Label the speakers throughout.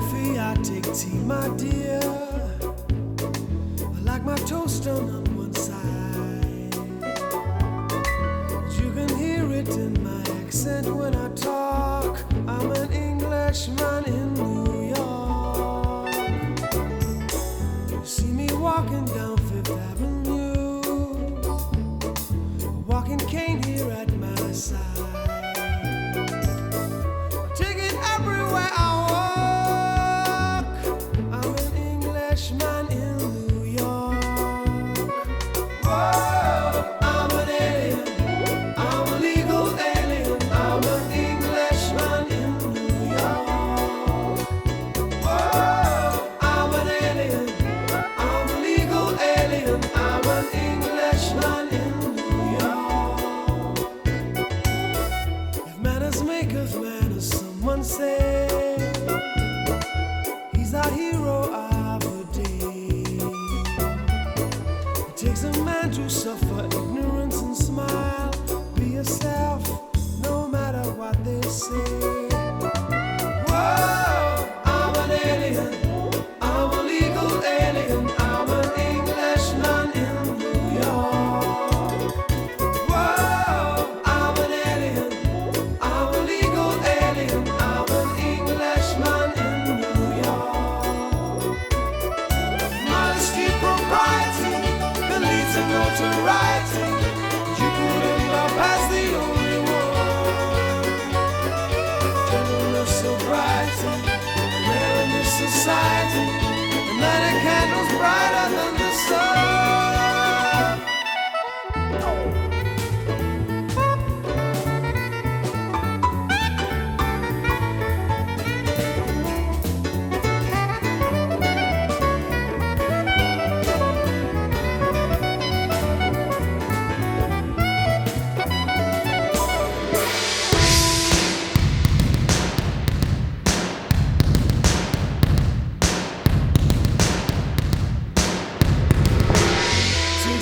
Speaker 1: coffee, I take tea, my dear. I like my toast on one side. You can hear it in my accent when I talk. I'm an Englishman in New Takes a man to suffer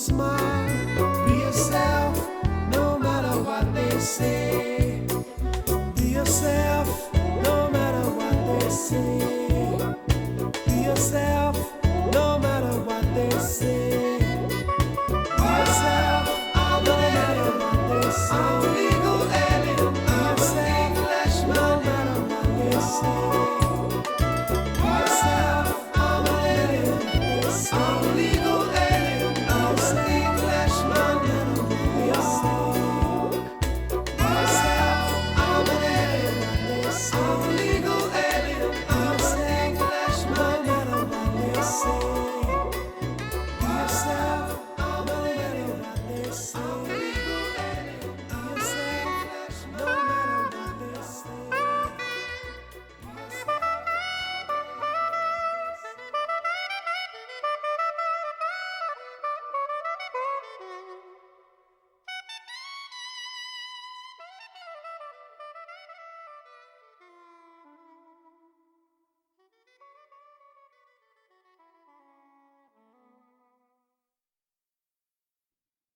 Speaker 1: smile. Be yourself, no matter what they say. Be yourself, no matter what they say. Be yourself. outside.